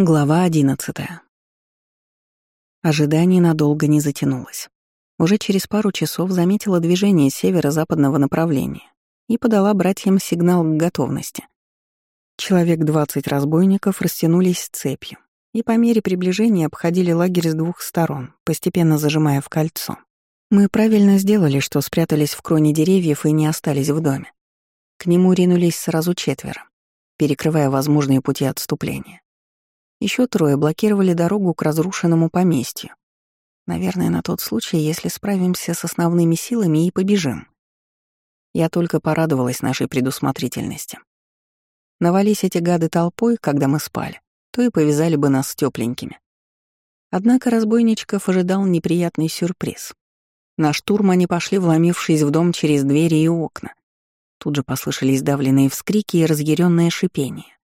Глава одиннадцатая. Ожидание надолго не затянулось. Уже через пару часов заметила движение северо-западного направления и подала братьям сигнал к готовности. Человек двадцать разбойников растянулись цепью и по мере приближения обходили лагерь с двух сторон, постепенно зажимая в кольцо. Мы правильно сделали, что спрятались в кроне деревьев и не остались в доме. К нему ринулись сразу четверо, перекрывая возможные пути отступления. Еще трое блокировали дорогу к разрушенному поместью. Наверное, на тот случай, если справимся с основными силами и побежим. Я только порадовалась нашей предусмотрительности. Навались эти гады толпой, когда мы спали, то и повязали бы нас тепленькими. Однако разбойничков ожидал неприятный сюрприз. На штурм они пошли, вломившись в дом через двери и окна. Тут же послышались давленные вскрики и разъяренное шипение.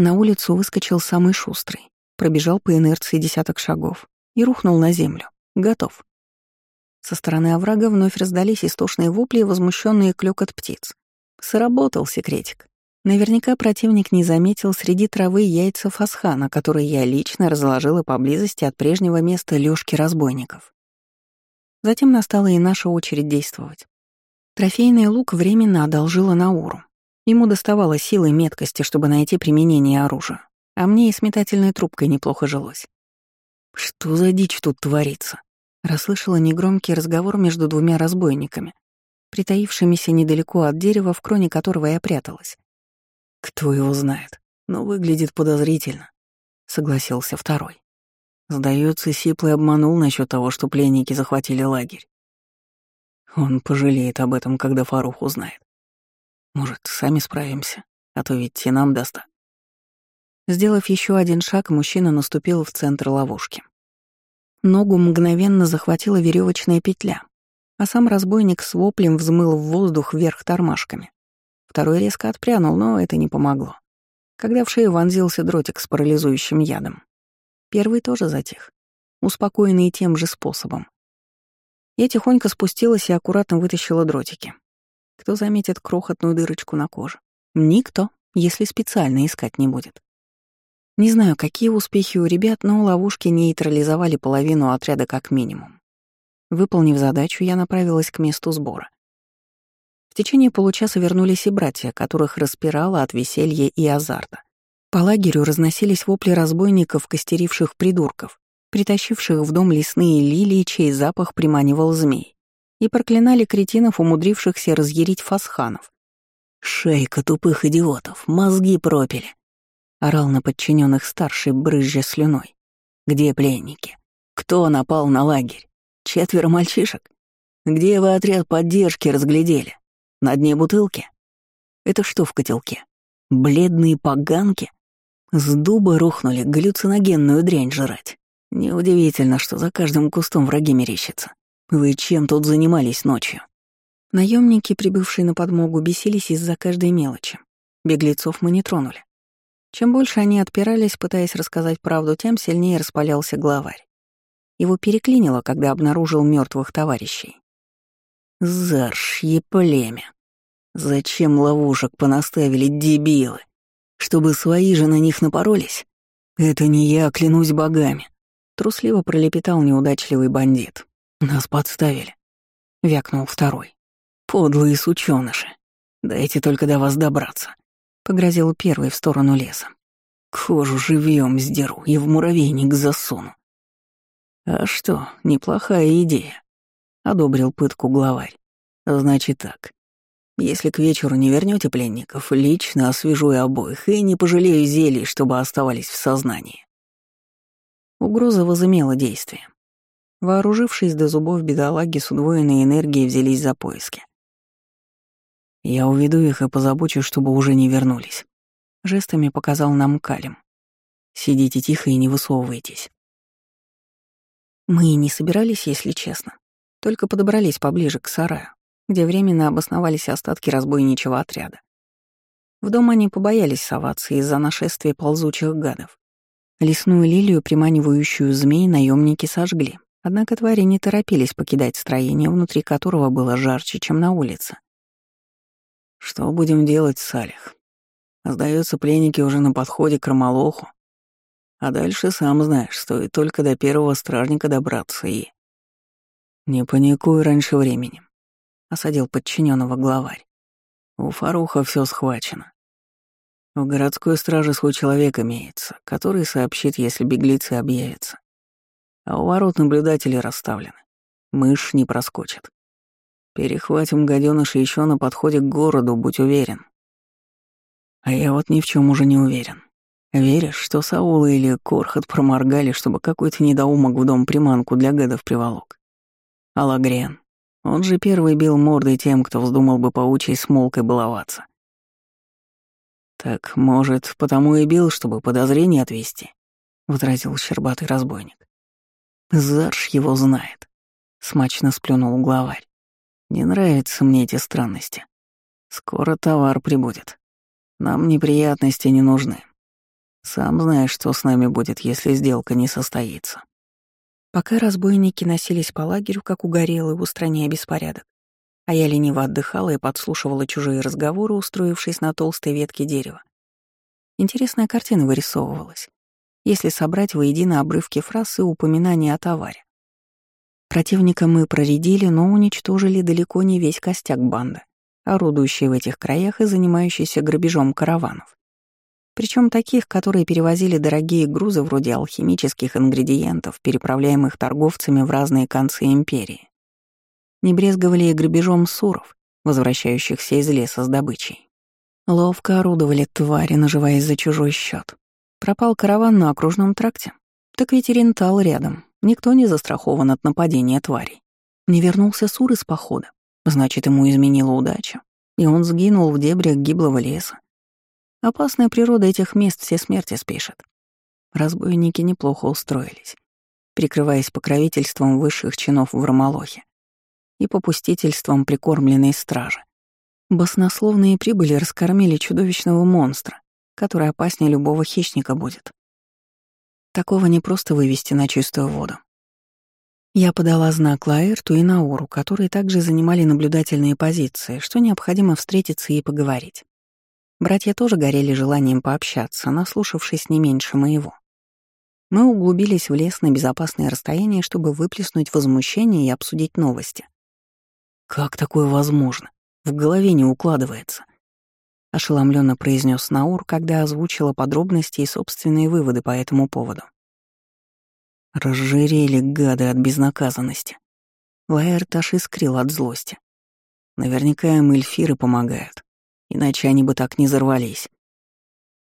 На улицу выскочил самый шустрый, пробежал по инерции десяток шагов и рухнул на землю. Готов. Со стороны оврага вновь раздались истошные вопли и возмущенные клёкот птиц. Сработал секретик. Наверняка противник не заметил среди травы яйца фасхана, которые я лично разложила поблизости от прежнего места лёжки разбойников. Затем настала и наша очередь действовать. Трофейный лук временно одолжила Науру. Ему доставало силы и меткости, чтобы найти применение оружия, а мне и с метательной трубкой неплохо жилось. «Что за дичь тут творится?» Расслышала негромкий разговор между двумя разбойниками, притаившимися недалеко от дерева, в кроне которого я пряталась. «Кто его знает, но выглядит подозрительно», — согласился второй. Сдается, Сиплый обманул насчет того, что пленники захватили лагерь. Он пожалеет об этом, когда Фарух узнает. Может, сами справимся, а то ведь и нам доста. Сделав еще один шаг, мужчина наступил в центр ловушки. Ногу мгновенно захватила веревочная петля, а сам разбойник с воплем взмыл в воздух вверх тормашками. Второй резко отпрянул, но это не помогло. Когда в шею вонзился дротик с парализующим ядом. Первый тоже затих, успокоенный тем же способом. Я тихонько спустилась и аккуратно вытащила дротики. Кто заметит крохотную дырочку на коже? Никто, если специально искать не будет. Не знаю, какие успехи у ребят, но ловушки нейтрализовали половину отряда как минимум. Выполнив задачу, я направилась к месту сбора. В течение получаса вернулись и братья, которых распирало от веселья и азарта. По лагерю разносились вопли разбойников, костеривших придурков, притащивших в дом лесные лилии, чей запах приманивал змей и проклинали кретинов, умудрившихся разъярить фасханов. «Шейка тупых идиотов, мозги пропили!» — орал на подчиненных старший, брызжа слюной. «Где пленники? Кто напал на лагерь? Четверо мальчишек? Где вы отряд поддержки разглядели? На дне бутылки? Это что в котелке? Бледные поганки? С дуба рухнули галлюциногенную дрянь жрать. Неудивительно, что за каждым кустом враги мерещатся. Вы чем тут занимались ночью? Наемники, прибывшие на подмогу, бесились из-за каждой мелочи. Беглецов мы не тронули. Чем больше они отпирались, пытаясь рассказать правду, тем сильнее распалялся главарь. Его переклинило, когда обнаружил мертвых товарищей. Заршье племя. Зачем ловушек понаставили дебилы? Чтобы свои же на них напоролись? Это не я, клянусь богами. Трусливо пролепетал неудачливый бандит. «Нас подставили», — вякнул второй. «Подлые сучёныши. Дайте только до вас добраться», — погрозил первый в сторону леса. «Кожу живьем сдеру и в муравейник засуну». «А что, неплохая идея», — одобрил пытку главарь. «Значит так. Если к вечеру не вернете пленников, лично освежу и обоих и не пожалею зелий, чтобы оставались в сознании». Угроза возымела действие. Вооружившись до зубов, бедолаги с удвоенной энергией взялись за поиски. «Я уведу их и позабочусь, чтобы уже не вернулись», — жестами показал нам Калим. «Сидите тихо и не высовывайтесь». Мы и не собирались, если честно. Только подобрались поближе к сараю, где временно обосновались остатки разбойничьего отряда. В дом они побоялись соваться из-за нашествия ползучих гадов. Лесную лилию, приманивающую змей, наемники сожгли, Однако твари не торопились покидать строение, внутри которого было жарче, чем на улице. «Что будем делать, Салих? Сдается, пленники уже на подходе к Ромолоху. А дальше, сам знаешь, стоит только до первого стражника добраться и... «Не паникуй раньше времени», — осадил подчиненного главарь. «У Фаруха все схвачено. В городской страже свой человек имеется, который сообщит, если беглецы объявятся. А у ворот наблюдатели расставлены. Мышь не проскочит. Перехватим гаденыша еще на подходе к городу, будь уверен. А я вот ни в чем уже не уверен. Веришь, что Саула или Корхат проморгали, чтобы какой-то недоумок в дом приманку для гадов приволок? Алагрен. Он же первый бил мордой тем, кто вздумал бы паучьей смолкой баловаться. «Так, может, потому и бил, чтобы подозрение отвести?» — возразил щербатый разбойник. «Зарж его знает», — смачно сплюнул главарь. «Не нравятся мне эти странности. Скоро товар прибудет. Нам неприятности не нужны. Сам знаешь, что с нами будет, если сделка не состоится». Пока разбойники носились по лагерю, как угорелые, устраняя беспорядок, а я лениво отдыхала и подслушивала чужие разговоры, устроившись на толстой ветке дерева. Интересная картина вырисовывалась, если собрать воедино обрывки фраз и упоминания о товаре. Противника мы проредили, но уничтожили далеко не весь костяк банды, орудующий в этих краях и занимающийся грабежом караванов. Причем таких, которые перевозили дорогие грузы вроде алхимических ингредиентов, переправляемых торговцами в разные концы империи. Не брезговали и грабежом суров, возвращающихся из леса с добычей. Ловко орудовали твари, наживаясь за чужой счет. Пропал караван на окружном тракте. Так ведь рентал рядом. Никто не застрахован от нападения тварей. Не вернулся Сур из похода. Значит, ему изменила удача. И он сгинул в дебрях гиблого леса. Опасная природа этих мест все смерти спешит. Разбойники неплохо устроились, прикрываясь покровительством высших чинов в Ромолохе и попустительством прикормленной стражи. Баснословные прибыли раскормили чудовищного монстра, который опаснее любого хищника будет. Такого не просто вывести на чистую воду. Я подала знак Лаэрту и Науру, которые также занимали наблюдательные позиции, что необходимо встретиться и поговорить. Братья тоже горели желанием пообщаться, наслушавшись не меньше моего. Мы углубились в лес на безопасное расстояние, чтобы выплеснуть возмущение и обсудить новости. «Как такое возможно? В голове не укладывается», — ошеломленно произнес Наур, когда озвучила подробности и собственные выводы по этому поводу. Разжирели гады от безнаказанности. Лаэрт аж искрил от злости. Наверняка им эльфиры помогают. Иначе они бы так не взорвались.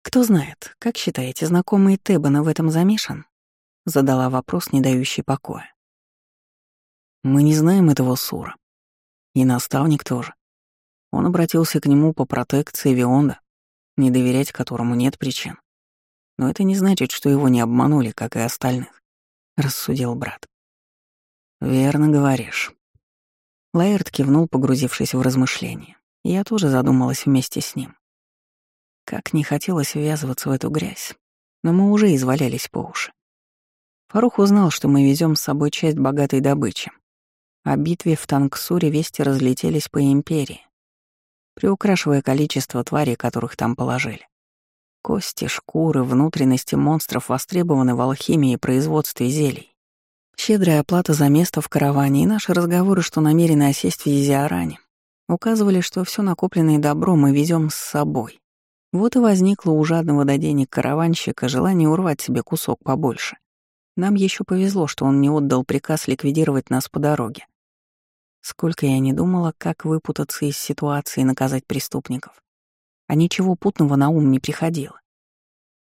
«Кто знает, как считаете, знакомый Тебана в этом замешан?» — задала вопрос, не дающий покоя. «Мы не знаем этого Сура. И наставник тоже. Он обратился к нему по протекции Вионда, не доверять которому нет причин. Но это не значит, что его не обманули, как и остальных», — рассудил брат. «Верно говоришь». Лаэрт кивнул, погрузившись в размышления. Я тоже задумалась вместе с ним. Как не хотелось ввязываться в эту грязь, но мы уже извалялись по уши. Фарух узнал, что мы везем с собой часть богатой добычи. О битве в Танксуре вести разлетелись по империи, приукрашивая количество тварей, которых там положили. Кости, шкуры, внутренности монстров востребованы в алхимии и производстве зелий. Щедрая оплата за место в караване и наши разговоры, что намерены осесть в Езиаране, Указывали, что все накопленное добро мы везем с собой. Вот и возникло у жадного до денег караванщика желание урвать себе кусок побольше. Нам еще повезло, что он не отдал приказ ликвидировать нас по дороге. Сколько я не думала, как выпутаться из ситуации и наказать преступников. А ничего путного на ум не приходило.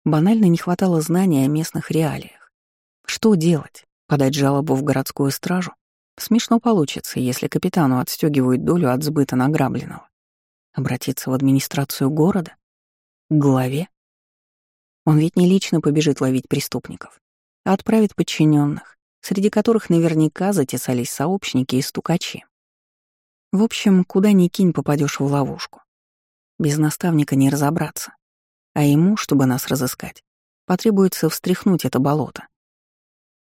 Банально не хватало знания о местных реалиях. Что делать? Подать жалобу в городскую стражу? Смешно получится, если капитану отстегивают долю от сбыта награбленного. Обратиться в администрацию города? К главе? Он ведь не лично побежит ловить преступников, а отправит подчиненных, среди которых наверняка затесались сообщники и стукачи. В общем, куда ни кинь, попадешь в ловушку. Без наставника не разобраться. А ему, чтобы нас разыскать, потребуется встряхнуть это болото.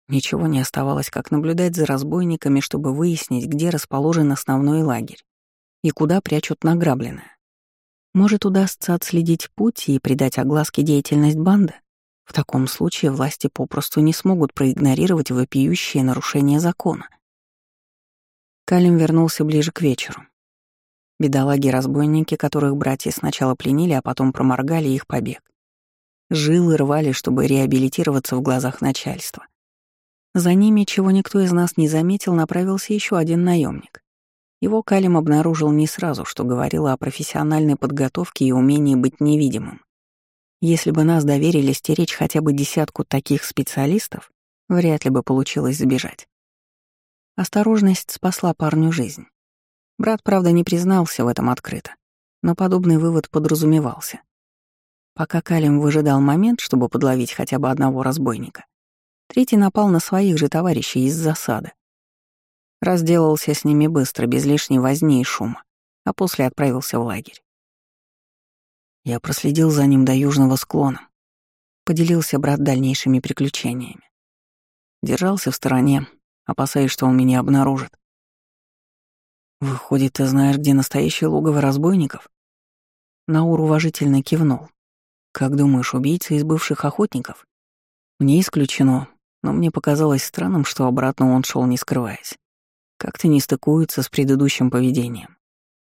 Ничего не оставалось, как наблюдать за разбойниками, чтобы выяснить, где расположен основной лагерь и куда прячут награбленное. Может, удастся отследить путь и придать огласке деятельность банды? В таком случае власти попросту не смогут проигнорировать вопиющее нарушение закона. Калим вернулся ближе к вечеру. Бедолаги-разбойники, которых братья сначала пленили, а потом проморгали их побег. Жилы рвали, чтобы реабилитироваться в глазах начальства. За ними, чего никто из нас не заметил, направился еще один наемник. Его Калим обнаружил не сразу, что говорило о профессиональной подготовке и умении быть невидимым. Если бы нас доверили стеречь хотя бы десятку таких специалистов, вряд ли бы получилось сбежать. Осторожность спасла парню жизнь. Брат, правда, не признался в этом открыто, но подобный вывод подразумевался. Пока Калим выжидал момент, чтобы подловить хотя бы одного разбойника, третий напал на своих же товарищей из засады. Разделался с ними быстро, без лишней возни и шума, а после отправился в лагерь. Я проследил за ним до южного склона. Поделился брат дальнейшими приключениями. Держался в стороне, опасаясь, что он меня обнаружит. «Выходит, ты знаешь, где настоящее логово разбойников?» Наур уважительно кивнул. «Как думаешь, убийца из бывших охотников?» «Не исключено, но мне показалось странным, что обратно он шел не скрываясь. Как-то не стыкуется с предыдущим поведением,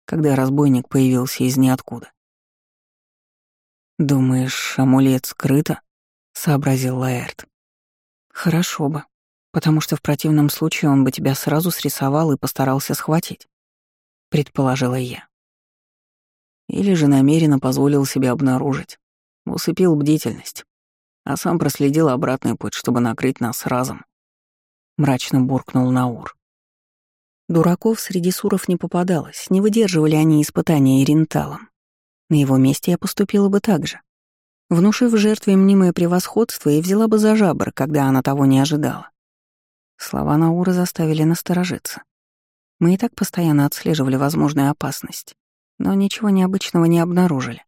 когда разбойник появился из ниоткуда». «Думаешь, амулет скрыто?» — сообразил Лаэрт. «Хорошо бы, потому что в противном случае он бы тебя сразу срисовал и постарался схватить предположила я. Или же намеренно позволил себе обнаружить, усыпил бдительность, а сам проследил обратный путь, чтобы накрыть нас разом. Мрачно буркнул Наур. Дураков среди суров не попадалось, не выдерживали они испытания иренталом. На его месте я поступила бы так же. Внушив жертве мнимое превосходство и взяла бы за жабр, когда она того не ожидала. Слова Наура заставили насторожиться. Мы и так постоянно отслеживали возможную опасность, но ничего необычного не обнаружили.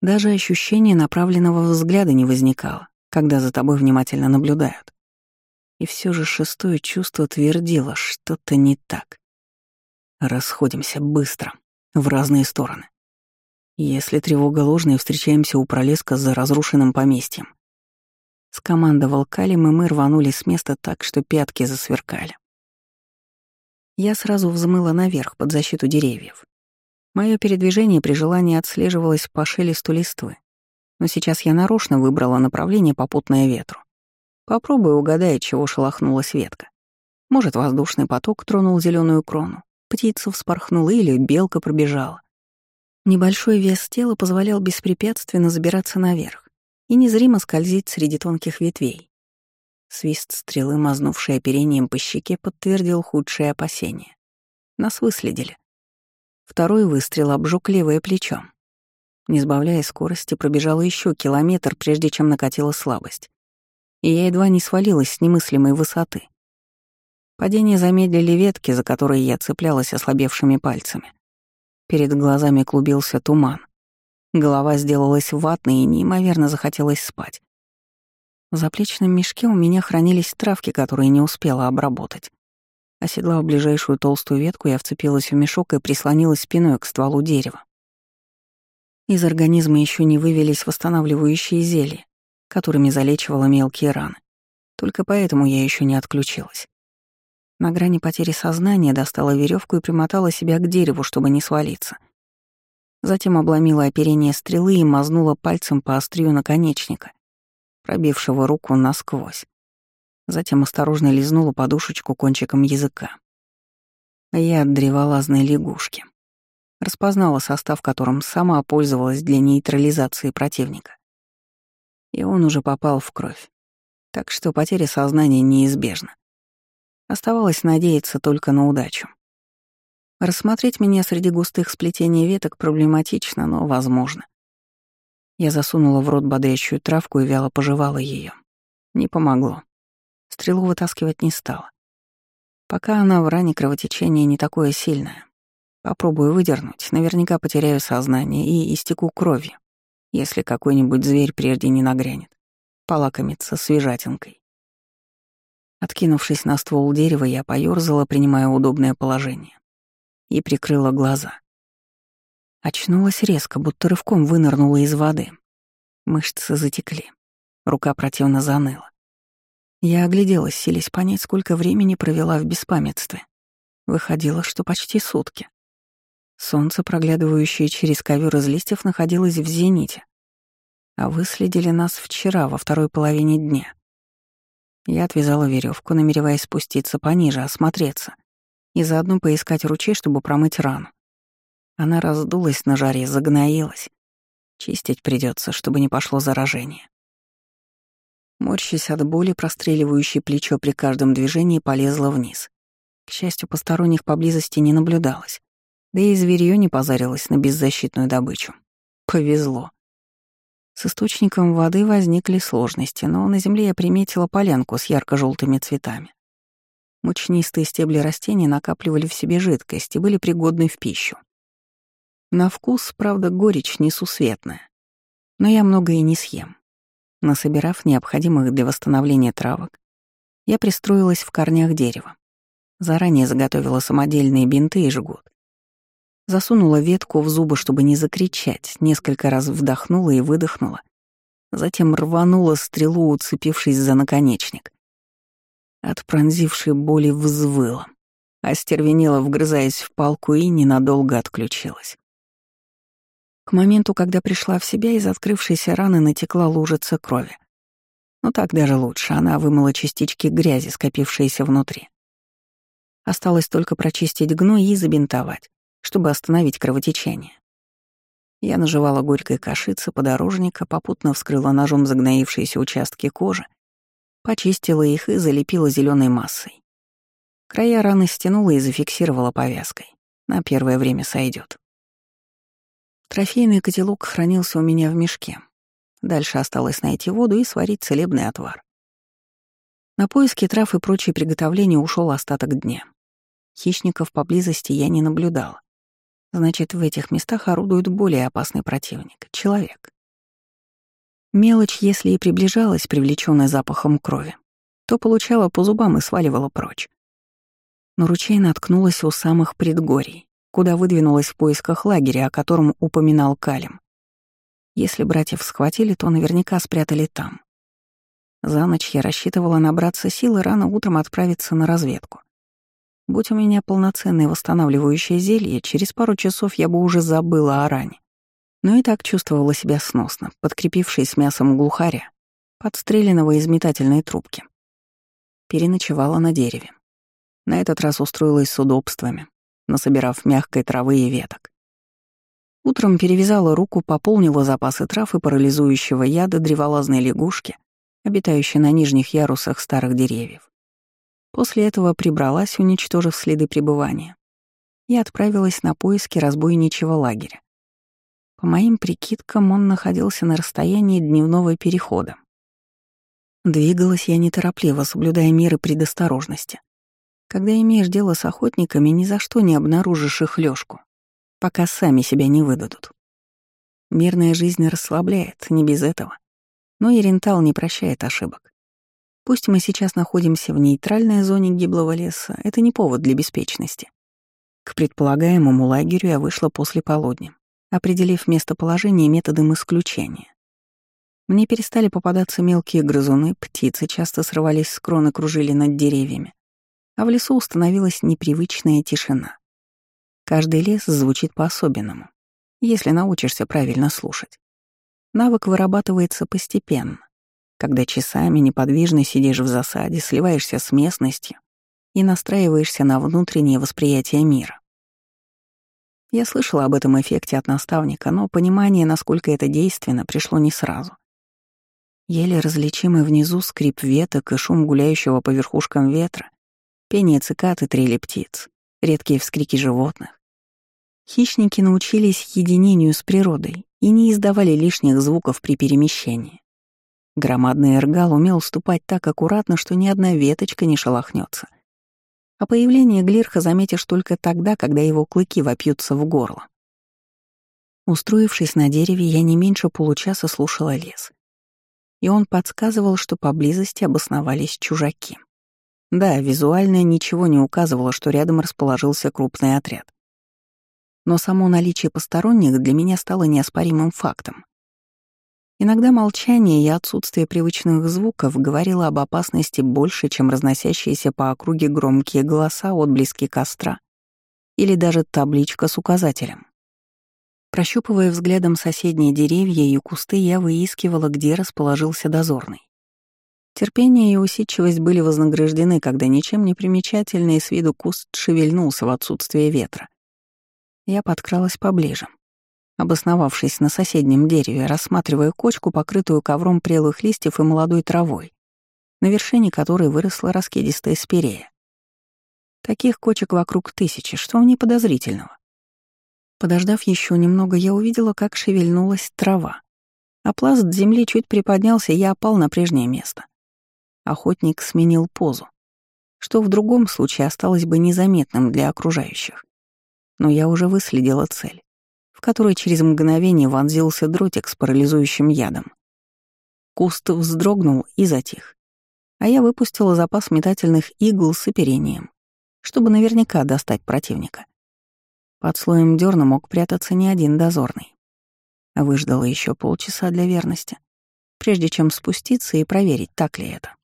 Даже ощущение направленного взгляда не возникало, когда за тобой внимательно наблюдают. И все же шестое чувство твердило, что-то не так. Расходимся быстро, в разные стороны. Если тревога ложная, встречаемся у пролеска за разрушенным поместьем. Скомандовал Калим, и мы рванули с места так, что пятки засверкали. Я сразу взмыла наверх, под защиту деревьев. Мое передвижение при желании отслеживалось по шелесту листвы. Но сейчас я нарочно выбрала направление, попутное ветру. Попробуй угадай, чего шелохнулась ветка. Может, воздушный поток тронул зеленую крону, птица вспорхнула или белка пробежала. Небольшой вес тела позволял беспрепятственно забираться наверх и незримо скользить среди тонких ветвей. Свист стрелы, мазнувший оперением по щеке, подтвердил худшие опасения. Нас выследили. Второй выстрел обжег левое плечо. Не сбавляя скорости, пробежала еще километр, прежде чем накатила слабость. И я едва не свалилась с немыслимой высоты. Падение замедлили ветки, за которые я цеплялась ослабевшими пальцами. Перед глазами клубился туман. Голова сделалась ватной и неимоверно захотелось спать. В заплечном мешке у меня хранились травки, которые не успела обработать. Оседлав ближайшую толстую ветку, я вцепилась в мешок и прислонилась спиной к стволу дерева. Из организма еще не вывелись восстанавливающие зелья, которыми залечивала мелкие раны. Только поэтому я еще не отключилась. На грани потери сознания достала веревку и примотала себя к дереву, чтобы не свалиться. Затем обломила оперение стрелы и мазнула пальцем по острию наконечника, пробившего руку насквозь. Затем осторожно лизнула подушечку кончиком языка. Я от древолазной лягушки. Распознала состав, которым сама пользовалась для нейтрализации противника. И он уже попал в кровь. Так что потеря сознания неизбежна. Оставалось надеяться только на удачу. Рассмотреть меня среди густых сплетений веток проблематично, но возможно. Я засунула в рот бодрящую травку и вяло пожевала ее. Не помогло. Стрелу вытаскивать не стала. Пока она в ране кровотечение не такое сильное. Попробую выдернуть, наверняка потеряю сознание и истеку кровью, если какой-нибудь зверь прежде не нагрянет. Полакомиться свежатинкой. Откинувшись на ствол дерева, я поёрзала, принимая удобное положение, и прикрыла глаза. Очнулась резко, будто рывком вынырнула из воды. Мышцы затекли. рука противно заныла. Я огляделась, селись понять, сколько времени провела в беспамятстве. Выходило, что почти сутки. Солнце, проглядывающее через ковер из листьев, находилось в зените. А выследили нас вчера, во второй половине дня. Я отвязала веревку, намереваясь спуститься пониже, осмотреться и заодно поискать ручей, чтобы промыть рану. Она раздулась на жаре, загноилась. Чистить придется, чтобы не пошло заражение. Морщась от боли, простреливающей плечо при каждом движении, полезла вниз. К счастью, посторонних поблизости не наблюдалось. Да и зверьё не позарилось на беззащитную добычу. Повезло. С источником воды возникли сложности, но на земле я приметила полянку с ярко желтыми цветами. Мучнистые стебли растений накапливали в себе жидкость и были пригодны в пищу. На вкус, правда, горечь несусветная. Но я много и не съем. Насобирав необходимых для восстановления травок, я пристроилась в корнях дерева. Заранее заготовила самодельные бинты и жгут. Засунула ветку в зубы, чтобы не закричать, несколько раз вдохнула и выдохнула. Затем рванула стрелу, уцепившись за наконечник. От пронзившей боли взвыла, остервенела, вгрызаясь в палку и ненадолго отключилась. К моменту, когда пришла в себя, из открывшейся раны натекла лужица крови. Но так даже лучше, она вымыла частички грязи, скопившиеся внутри. Осталось только прочистить гной и забинтовать чтобы остановить кровотечение. Я наживала горькой кашицы подорожника, попутно вскрыла ножом загноившиеся участки кожи, почистила их и залепила зеленой массой. Края раны стянула и зафиксировала повязкой. На первое время сойдет. Трофейный котелок хранился у меня в мешке. Дальше осталось найти воду и сварить целебный отвар. На поиски трав и прочие приготовления ушел остаток дня. Хищников поблизости я не наблюдала. Значит, в этих местах орудует более опасный противник — человек. Мелочь, если и приближалась, привлечённая запахом крови, то получала по зубам и сваливала прочь. Но ручей наткнулась у самых предгорий, куда выдвинулась в поисках лагеря, о котором упоминал Калим. Если братьев схватили, то наверняка спрятали там. За ночь я рассчитывала набраться сил и рано утром отправиться на разведку. Будь у меня полноценное восстанавливающее зелье, через пару часов я бы уже забыла о ране. Но и так чувствовала себя сносно, подкрепившись мясом глухаря, подстреленного из метательной трубки. Переночевала на дереве. На этот раз устроилась с удобствами, насобирав мягкой травы и веток. Утром перевязала руку, пополнила запасы трав и парализующего яда древолазной лягушки, обитающей на нижних ярусах старых деревьев. После этого прибралась, уничтожив следы пребывания, и отправилась на поиски разбойничьего лагеря. По моим прикидкам, он находился на расстоянии дневного перехода. Двигалась я неторопливо, соблюдая меры предосторожности. Когда имеешь дело с охотниками, ни за что не обнаружишь их лёжку, пока сами себя не выдадут. Мирная жизнь расслабляет, не без этого. Но и рентал не прощает ошибок. Пусть мы сейчас находимся в нейтральной зоне гиблого леса, это не повод для беспечности. К предполагаемому лагерю я вышла после полудня, определив местоположение методом исключения. Мне перестали попадаться мелкие грызуны, птицы часто срывались с крон и кружили над деревьями, а в лесу установилась непривычная тишина. Каждый лес звучит по-особенному, если научишься правильно слушать. Навык вырабатывается постепенно, когда часами неподвижно сидишь в засаде, сливаешься с местностью и настраиваешься на внутреннее восприятие мира. Я слышала об этом эффекте от наставника, но понимание, насколько это действенно, пришло не сразу. Еле различимый внизу скрип веток и шум гуляющего по верхушкам ветра, пение цикад и трели птиц, редкие вскрики животных. Хищники научились единению с природой и не издавали лишних звуков при перемещении. Громадный эргал умел ступать так аккуратно, что ни одна веточка не шелохнется. А появление Глирха заметишь только тогда, когда его клыки вопьются в горло. Устроившись на дереве, я не меньше получаса слушала лес. И он подсказывал, что поблизости обосновались чужаки. Да, визуально ничего не указывало, что рядом расположился крупный отряд. Но само наличие посторонних для меня стало неоспоримым фактом. Иногда молчание и отсутствие привычных звуков говорило об опасности больше, чем разносящиеся по округе громкие голоса, отблески костра или даже табличка с указателем. Прощупывая взглядом соседние деревья и кусты, я выискивала, где расположился дозорный. Терпение и усидчивость были вознаграждены, когда ничем не примечательный с виду куст шевельнулся в отсутствие ветра. Я подкралась поближе, обосновавшись на соседнем дереве, рассматривая кочку, покрытую ковром прелых листьев и молодой травой, на вершине которой выросла раскидистая спирея. Таких кочек вокруг тысячи, что в ней подозрительного? Подождав еще немного, я увидела, как шевельнулась трава. А пласт земли чуть приподнялся, и я опал на прежнее место. Охотник сменил позу, что в другом случае осталось бы незаметным для окружающих. Но я уже выследила цель, в которой через мгновение вонзился дротик с парализующим ядом. Куст вздрогнул и затих, а я выпустила запас метательных игл с оперением, чтобы наверняка достать противника. Под слоем дерна мог прятаться не один дозорный. Выждала еще полчаса для верности, прежде чем спуститься и проверить, так ли это.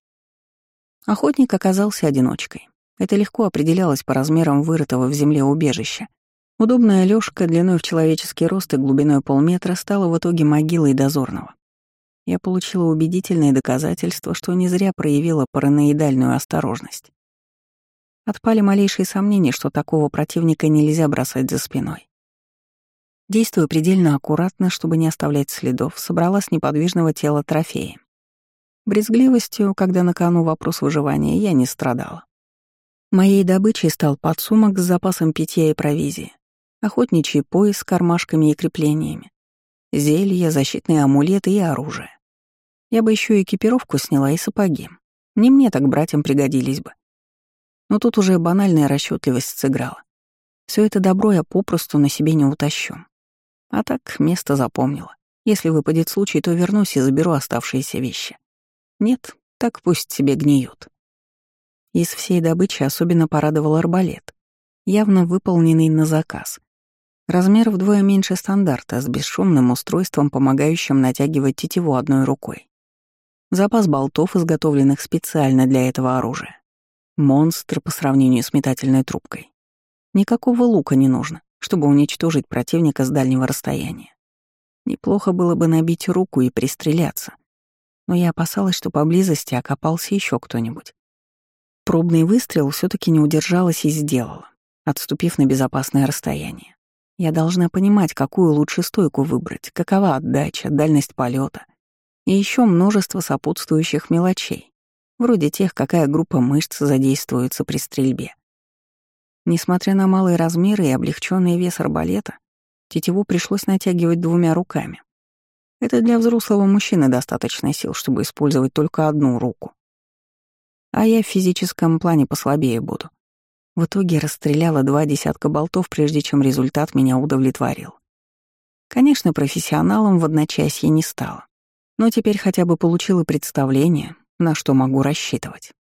Охотник оказался одиночкой. Это легко определялось по размерам вырытого в земле убежища. Удобная лёжка длиной в человеческий рост и глубиной полметра стала в итоге могилой дозорного. Я получила убедительные доказательства, что не зря проявила параноидальную осторожность. Отпали малейшие сомнения, что такого противника нельзя бросать за спиной. Действуя предельно аккуратно, чтобы не оставлять следов, собрала с неподвижного тела трофеи. Брезгливостью, когда на кону вопрос выживания, я не страдала. Моей добычей стал подсумок с запасом питья и провизии, охотничий пояс с кармашками и креплениями, зелья, защитные амулеты и оружие. Я бы еще экипировку сняла и сапоги. Не мне так братьям пригодились бы. Но тут уже банальная расчетливость сыграла. Все это добро я попросту на себе не утащу. А так место запомнила. Если выпадет случай, то вернусь и заберу оставшиеся вещи. Нет, так пусть себе гниют. Из всей добычи особенно порадовал арбалет, явно выполненный на заказ. Размер вдвое меньше стандарта, с бесшумным устройством, помогающим натягивать тетиву одной рукой. Запас болтов, изготовленных специально для этого оружия. Монстр по сравнению с метательной трубкой. Никакого лука не нужно, чтобы уничтожить противника с дальнего расстояния. Неплохо было бы набить руку и пристреляться. Но я опасалась, что поблизости окопался еще кто-нибудь. Пробный выстрел все таки не удержалась и сделала, отступив на безопасное расстояние. Я должна понимать, какую лучше стойку выбрать, какова отдача, дальность полета и еще множество сопутствующих мелочей, вроде тех, какая группа мышц задействуется при стрельбе. Несмотря на малые размеры и облегченный вес арбалета, тетиву пришлось натягивать двумя руками. Это для взрослого мужчины достаточно сил, чтобы использовать только одну руку. А я в физическом плане послабее буду. В итоге расстреляла два десятка болтов, прежде чем результат меня удовлетворил. Конечно, профессионалом в одночасье не стала, но теперь хотя бы получила представление, на что могу рассчитывать.